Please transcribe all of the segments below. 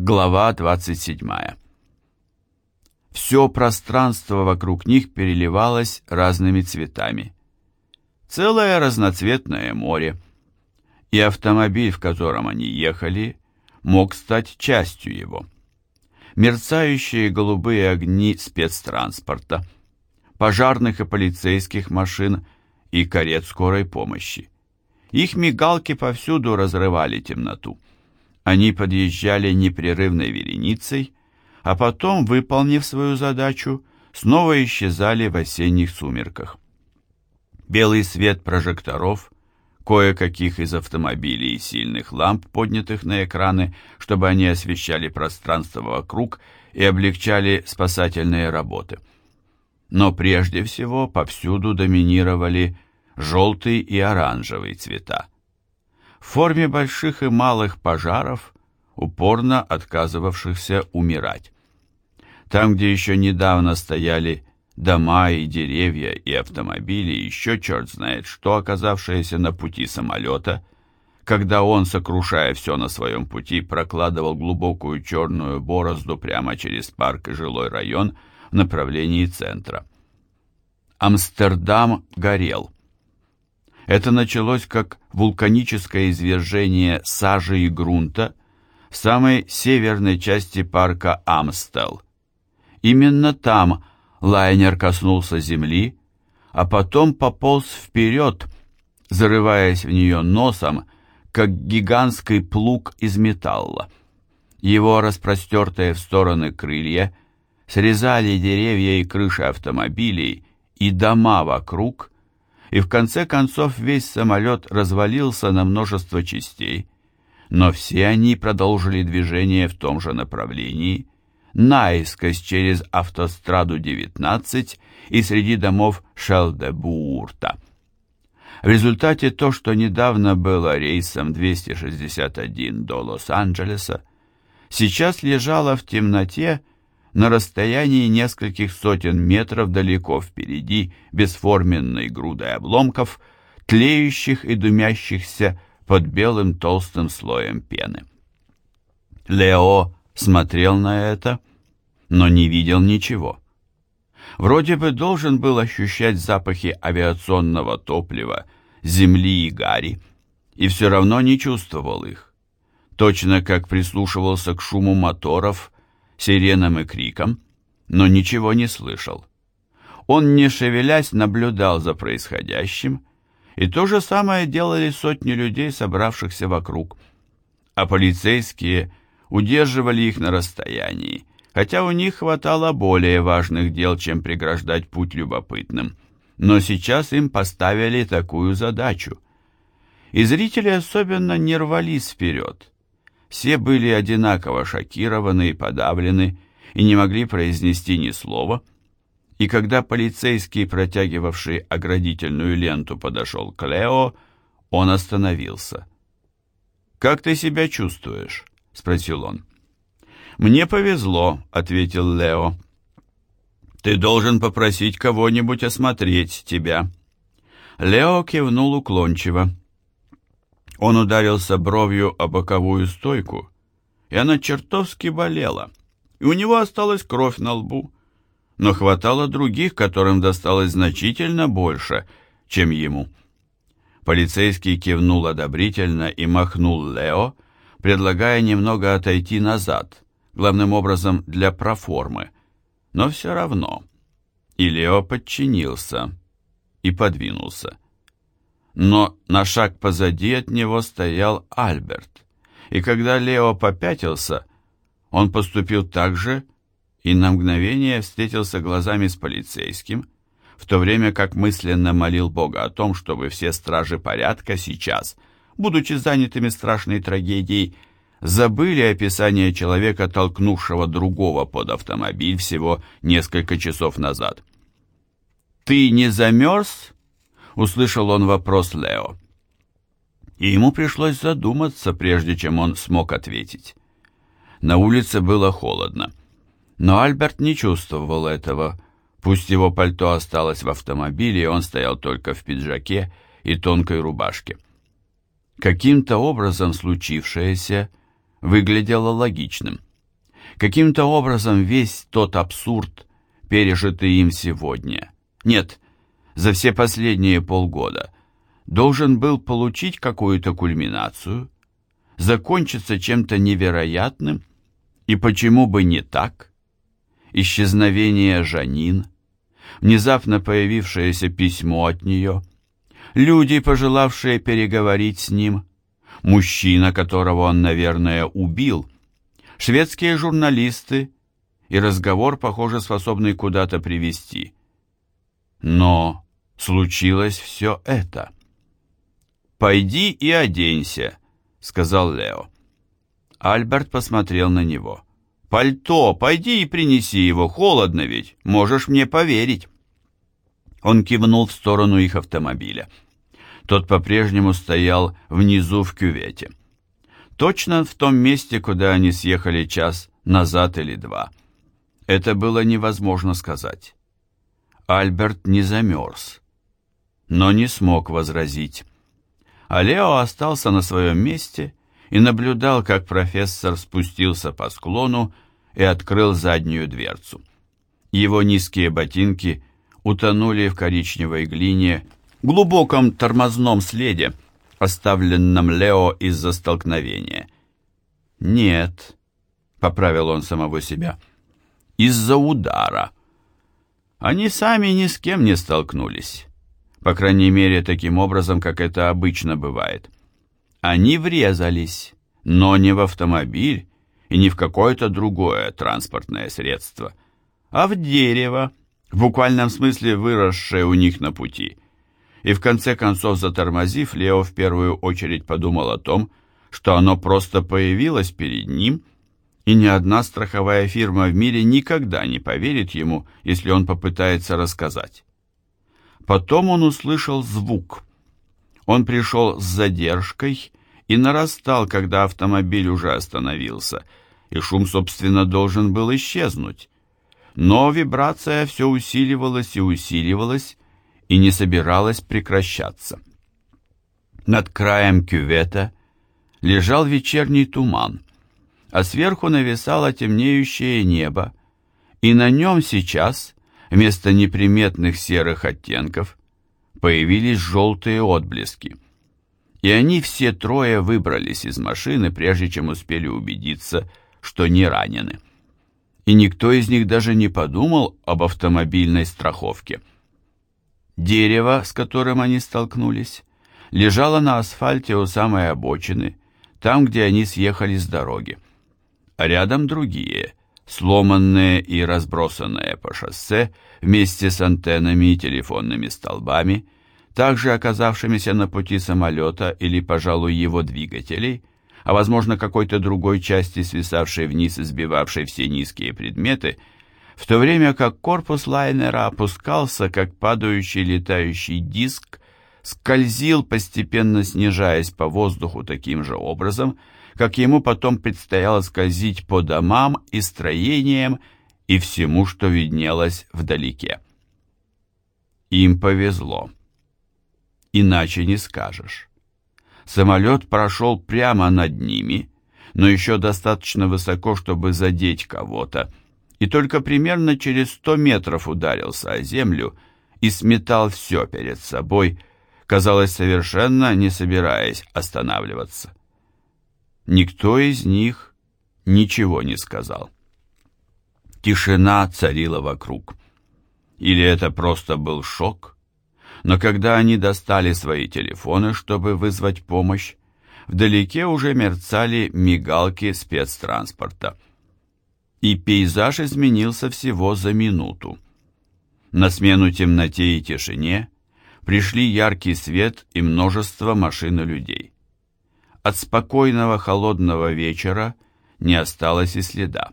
Глава 27. Все пространство вокруг них переливалось разными цветами. Целое разноцветное море. И автомобиль, в котором они ехали, мог стать частью его. Мерцающие голубые огни спецтранспорта, пожарных и полицейских машин и карет скорой помощи. Их мигалки повсюду разрывали темноту. Они подъезжали непрерывной вереницей, а потом, выполнив свою задачу, снова исчезали в осенних сумерках. Белый свет прожекторов, кое-каких из автомобилей и сильных ламп, поднятых на экраны, чтобы они освещали пространство вокруг и облегчали спасательные работы. Но прежде всего повсюду доминировали желтый и оранжевый цвета в форме больших и малых пожаров, упорно отказывавшихся умирать. Там, где еще недавно стояли дома и деревья и автомобили, еще черт знает что, оказавшееся на пути самолета, когда он, сокрушая все на своем пути, прокладывал глубокую черную борозду прямо через парк и жилой район в направлении центра. Амстердам горел. Это началось как вулканическое извержение сажи и грунта в самой северной части парка Амстел. Именно там лайнер коснулся земли, а потом пополз вперед, зарываясь в нее носом, как гигантский плуг из металла. Его распростертые в стороны крылья срезали деревья и крыши автомобилей и дома вокруг, и в конце концов весь самолет развалился на множество частей, но все они продолжили движение в том же направлении, наискось через автостраду 19 и среди домов Шелдебурта. В результате то, что недавно было рейсом 261 до Лос-Анджелеса, сейчас лежало в темноте на расстоянии нескольких сотен метров далеко впереди бесформенной грудой обломков, тлеющих и дымящихся под белым толстым слоем пены. Лео смотрел на это, но не видел ничего. Вроде бы должен был ощущать запахи авиационного топлива, земли и гари, и все равно не чувствовал их. Точно как прислушивался к шуму моторов сиренам и крикам, но ничего не слышал. Он, не шевелясь, наблюдал за происходящим, и то же самое делали сотни людей, собравшихся вокруг. А полицейские удерживали их на расстоянии, хотя у них хватало более важных дел, чем преграждать путь любопытным. Но сейчас им поставили такую задачу. И зрители особенно не рвались вперед. Все были одинаково шокированы и подавлены, и не могли произнести ни слова. И когда полицейский, протягивавший оградительную ленту, подошел к Лео, он остановился. «Как ты себя чувствуешь?» — спросил он. «Мне повезло», — ответил Лео. «Ты должен попросить кого-нибудь осмотреть тебя». Лео кивнул уклончиво. Он ударился бровью о боковую стойку, и она чертовски болела, и у него осталась кровь на лбу, но хватало других, которым досталось значительно больше, чем ему. Полицейский кивнул одобрительно и махнул Лео, предлагая немного отойти назад, главным образом для проформы, но все равно. И Лео подчинился и подвинулся но на шаг позади от него стоял Альберт. И когда Лео попятился, он поступил так же и на мгновение встретился глазами с полицейским, в то время как мысленно молил Бога о том, чтобы все стражи порядка сейчас, будучи занятыми страшной трагедией, забыли описание человека, толкнувшего другого под автомобиль всего несколько часов назад. «Ты не замерз?» Услышал он вопрос Лео. И ему пришлось задуматься, прежде чем он смог ответить. На улице было холодно, но Альберт не чувствовал этого. Пусть его пальто осталось в автомобиле, он стоял только в пиджаке и тонкой рубашке. Каким-то образом случившееся выглядело логичным – Каким-то образом весь тот абсурд, пережитый им сегодня, нет, за все последние полгода, должен был получить какую-то кульминацию, закончиться чем-то невероятным, и почему бы не так? Исчезновение Жанин, внезапно появившееся письмо от нее, люди, пожелавшие переговорить с ним, мужчина, которого он, наверное, убил, шведские журналисты и разговор, похоже, способный куда-то привести. Но случилось все это. «Пойди и оденься», — сказал Лео. Альберт посмотрел на него. «Пальто, пойди и принеси его, холодно ведь, можешь мне поверить». Он кивнул в сторону их автомобиля. Тот по-прежнему стоял внизу в кювете. Точно в том месте, куда они съехали час назад или два. Это было невозможно сказать. Альберт не замерз, но не смог возразить. А Лео остался на своем месте и наблюдал, как профессор спустился по склону и открыл заднюю дверцу. Его низкие ботинки утонули в коричневой глине, глубоком тормозном следе, оставленном Лео из-за столкновения. «Нет», — поправил он самого себя, — «из-за удара». Они сами ни с кем не столкнулись, по крайней мере, таким образом, как это обычно бывает. Они врезались, но не в автомобиль и не в какое-то другое транспортное средство, а в дерево, в буквальном смысле выросшее у них на пути. И в конце концов, затормозив, Лео в первую очередь подумал о том, что оно просто появилось перед ним, и ни одна страховая фирма в мире никогда не поверит ему, если он попытается рассказать. Потом он услышал звук. Он пришел с задержкой и нарастал, когда автомобиль уже остановился, и шум, собственно, должен был исчезнуть. Но вибрация все усиливалась и усиливалась, и не собиралась прекращаться. Над краем кювета лежал вечерний туман, а сверху нависало темнеющее небо, и на нем сейчас, вместо неприметных серых оттенков, появились желтые отблески. И они все трое выбрались из машины, прежде чем успели убедиться, что не ранены и никто из них даже не подумал об автомобильной страховке. Дерево, с которым они столкнулись, лежало на асфальте у самой обочины, там, где они съехали с дороги. А рядом другие, сломанные и разбросанные по шоссе, вместе с антеннами и телефонными столбами, также оказавшимися на пути самолета или, пожалуй, его двигателей – а возможно какой-то другой части, свисавшей вниз и сбивавшей все низкие предметы, в то время как корпус лайнера опускался, как падающий летающий диск, скользил, постепенно снижаясь по воздуху таким же образом, как ему потом предстояло скользить по домам и строениям и всему, что виднелось вдалеке. Им повезло. Иначе не скажешь. Самолет прошел прямо над ними, но еще достаточно высоко, чтобы задеть кого-то, и только примерно через сто метров ударился о землю и сметал все перед собой, казалось, совершенно не собираясь останавливаться. Никто из них ничего не сказал. Тишина царила вокруг. Или это просто был шок? но когда они достали свои телефоны, чтобы вызвать помощь, вдалеке уже мерцали мигалки спецтранспорта. И пейзаж изменился всего за минуту. На смену темноте и тишине пришли яркий свет и множество машин и людей. От спокойного холодного вечера не осталось и следа,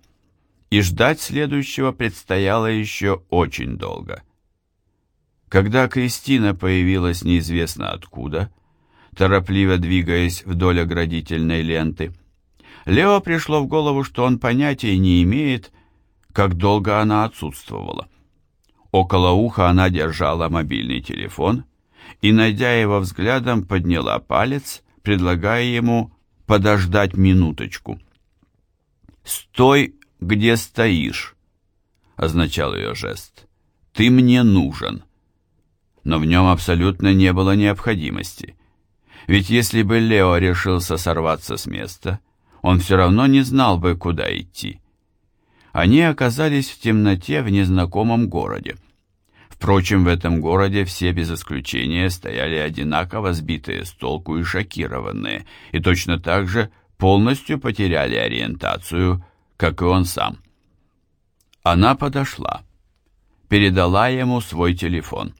и ждать следующего предстояло еще очень долго. Когда Кристина появилась неизвестно откуда, торопливо двигаясь вдоль оградительной ленты, Лео пришло в голову, что он понятия не имеет, как долго она отсутствовала. Около уха она держала мобильный телефон и, найдя его взглядом, подняла палец, предлагая ему подождать минуточку. «Стой где стоишь», — означал ее жест. «Ты мне нужен». Но в нем абсолютно не было необходимости. Ведь если бы Лео решился сорваться с места, он все равно не знал бы, куда идти. Они оказались в темноте в незнакомом городе. Впрочем, в этом городе все без исключения стояли одинаково сбитые с толку и шокированные, и точно так же полностью потеряли ориентацию, как и он сам. Она подошла, передала ему свой телефон.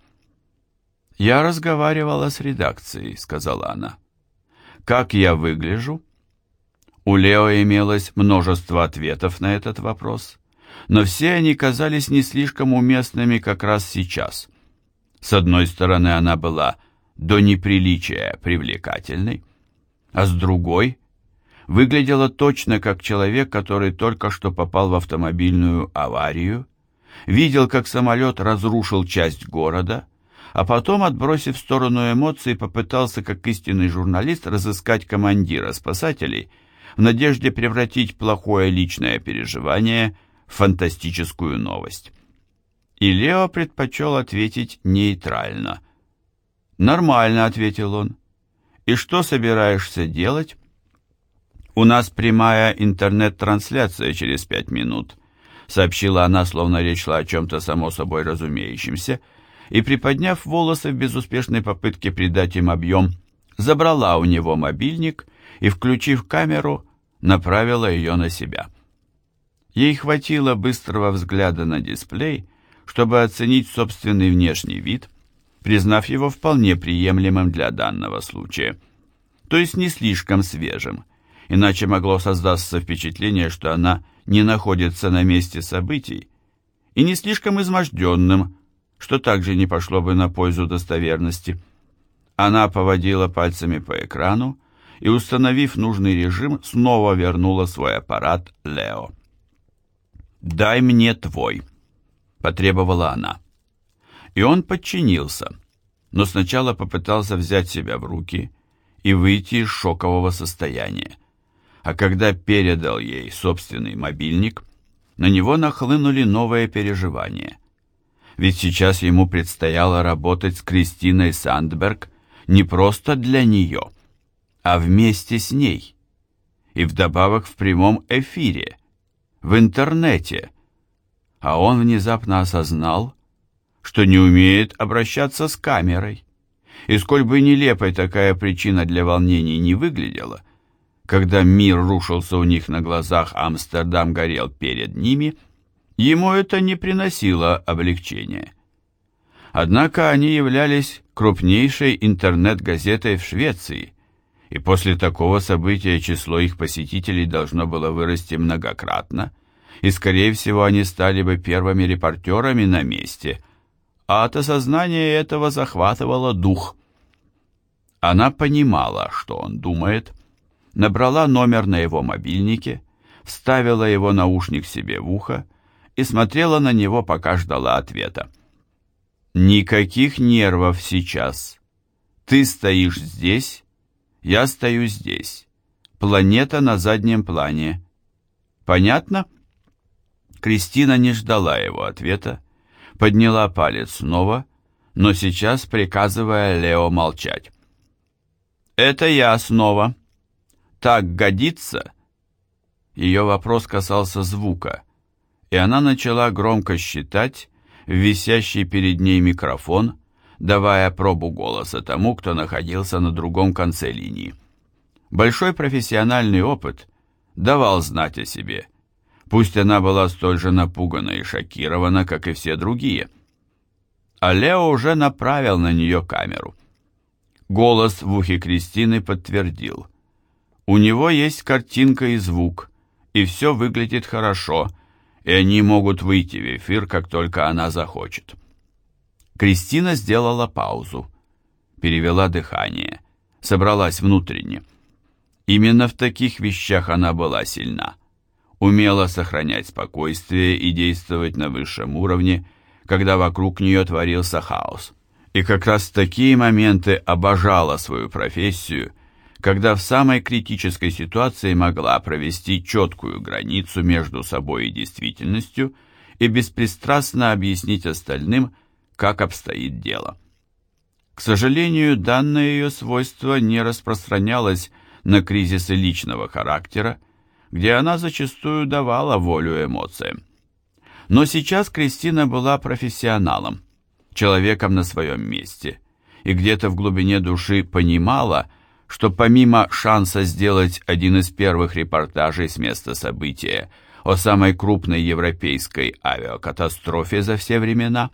«Я разговаривала с редакцией», — сказала она. «Как я выгляжу?» У Лео имелось множество ответов на этот вопрос, но все они казались не слишком уместными как раз сейчас. С одной стороны, она была до неприличия привлекательной, а с другой выглядела точно как человек, который только что попал в автомобильную аварию, видел, как самолет разрушил часть города, а потом, отбросив в сторону эмоций, попытался, как истинный журналист, разыскать командира спасателей – в надежде превратить плохое личное переживание в фантастическую новость. И Лео предпочел ответить нейтрально. «Нормально», — ответил он. «И что собираешься делать?» «У нас прямая интернет-трансляция через пять минут», — сообщила она, словно речь шла о чем-то само собой разумеющемся, и, приподняв волосы в безуспешной попытке придать им объем, забрала у него мобильник и, включив камеру, направила ее на себя. Ей хватило быстрого взгляда на дисплей, чтобы оценить собственный внешний вид, признав его вполне приемлемым для данного случая, то есть не слишком свежим, иначе могло создаться впечатление, что она не находится на месте событий, и не слишком изможденным, что также не пошло бы на пользу достоверности. Она поводила пальцами по экрану, и, установив нужный режим, снова вернула свой аппарат Лео. «Дай мне твой», — потребовала она. И он подчинился, но сначала попытался взять себя в руки и выйти из шокового состояния. А когда передал ей собственный мобильник, на него нахлынули новые переживания. Ведь сейчас ему предстояло работать с Кристиной Сандберг не просто для нее — а вместе с ней. И вдобавок в прямом эфире, в интернете. А он внезапно осознал, что не умеет обращаться с камерой. И сколь бы нелепой такая причина для волнений не выглядела, когда мир рушился у них на глазах, а Амстердам горел перед ними, ему это не приносило облегчения. Однако они являлись крупнейшей интернет-газетой в Швеции, и после такого события число их посетителей должно было вырасти многократно, и, скорее всего, они стали бы первыми репортерами на месте, а от осознания этого захватывало дух. Она понимала, что он думает, набрала номер на его мобильнике, вставила его наушник себе в ухо и смотрела на него, пока ждала ответа. «Никаких нервов сейчас. Ты стоишь здесь я стою здесь. Планета на заднем плане. Понятно? Кристина не ждала его ответа, подняла палец снова, но сейчас приказывая Лео молчать. «Это я снова. Так годится?» Ее вопрос касался звука, и она начала громко считать в висящий перед ней микрофон, давая пробу голоса тому, кто находился на другом конце линии. Большой профессиональный опыт давал знать о себе. Пусть она была столь же напугана и шокирована, как и все другие. А Лео уже направил на нее камеру. Голос в ухе Кристины подтвердил. У него есть картинка и звук, и все выглядит хорошо, и они могут выйти в эфир, как только она захочет. Кристина сделала паузу, перевела дыхание, собралась внутренне. Именно в таких вещах она была сильна. Умела сохранять спокойствие и действовать на высшем уровне, когда вокруг нее творился хаос. И как раз в такие моменты обожала свою профессию, когда в самой критической ситуации могла провести четкую границу между собой и действительностью и беспристрастно объяснить остальным, как обстоит дело. К сожалению, данное ее свойство не распространялось на кризисы личного характера, где она зачастую давала волю эмоциям. Но сейчас Кристина была профессионалом, человеком на своем месте, и где-то в глубине души понимала, что помимо шанса сделать один из первых репортажей с места события о самой крупной европейской авиакатастрофе за все времена,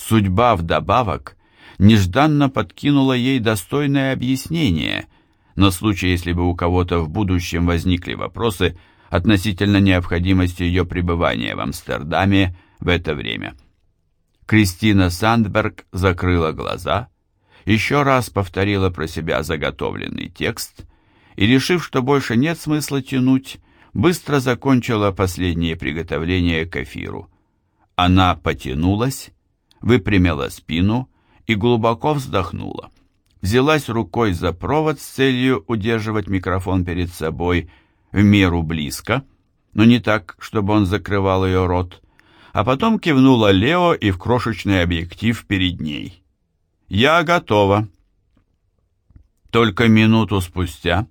судьба вдобавок нежданно подкинула ей достойное объяснение на случай, если бы у кого-то в будущем возникли вопросы относительно необходимости ее пребывания в Амстердаме в это время. Кристина Сандберг закрыла глаза, еще раз повторила про себя заготовленный текст и, решив, что больше нет смысла тянуть, быстро закончила последнее приготовление к эфиру. Она потянулась, выпрямила спину и глубоко вздохнула. Взялась рукой за провод с целью удерживать микрофон перед собой в меру близко, но не так, чтобы он закрывал ее рот, а потом кивнула Лео и в крошечный объектив перед ней. «Я готова». Только минуту спустя,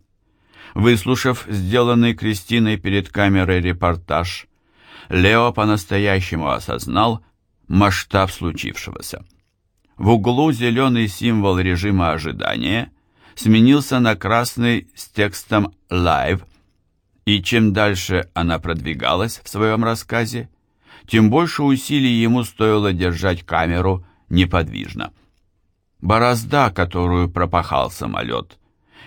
выслушав сделанный Кристиной перед камерой репортаж, Лео по-настоящему осознал масштаб случившегося. В углу зеленый символ режима ожидания сменился на красный с текстом «Live», и чем дальше она продвигалась в своем рассказе, тем больше усилий ему стоило держать камеру неподвижно. Борозда, которую пропахал самолет,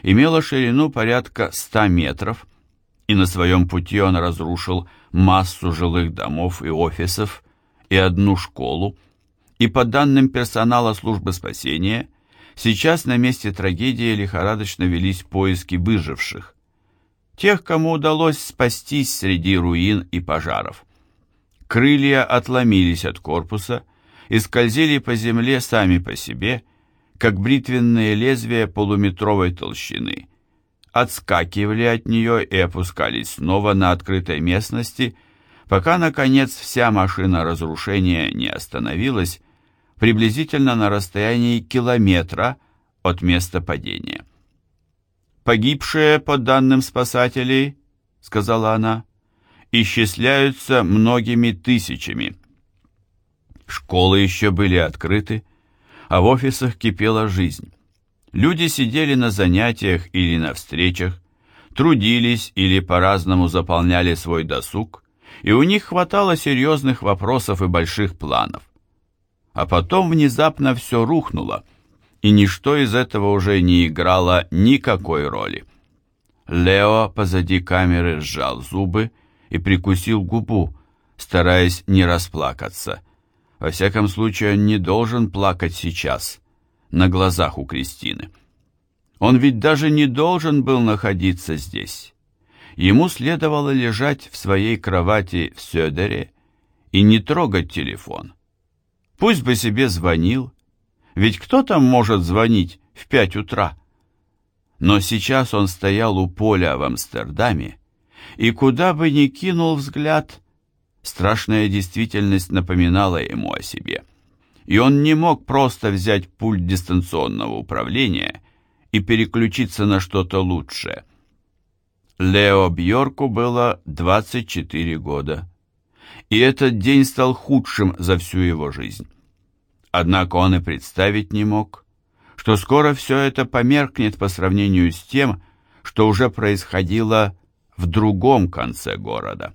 имела ширину порядка 100 метров, и на своем пути он разрушил массу жилых домов и офисов и одну школу, и по данным персонала службы спасения, сейчас на месте трагедии лихорадочно велись поиски выживших тех, кому удалось спастись среди руин и пожаров. Крылья отломились от корпуса и скользили по земле сами по себе, как бритвенные лезвия полуметровой толщины, отскакивали от нее и опускались снова на открытой местности, пока, наконец, вся машина разрушения не остановилась приблизительно на расстоянии километра от места падения. Погибшие, по данным спасателей, сказала она, исчисляются многими тысячами. Школы еще были открыты, а в офисах кипела жизнь. Люди сидели на занятиях или на встречах, трудились или по-разному заполняли свой досуг, и у них хватало серьезных вопросов и больших планов. А потом внезапно все рухнуло, и ничто из этого уже не играло никакой роли. Лео позади камеры сжал зубы и прикусил губу, стараясь не расплакаться. Во всяком случае, он не должен плакать сейчас, на глазах у Кристины. Он ведь даже не должен был находиться здесь. Ему следовало лежать в своей кровати в Сёдере и не трогать телефон. Пусть бы себе звонил, ведь кто там может звонить в пять утра? Но сейчас он стоял у поля в Амстердаме, и куда бы ни кинул взгляд, страшная действительность напоминала ему о себе. И он не мог просто взять пульт дистанционного управления и переключиться на что-то лучшее. Лео Бьорку было 24 года, и этот день стал худшим за всю его жизнь. Однако он и представить не мог, что скоро все это померкнет по сравнению с тем, что уже происходило в другом конце города.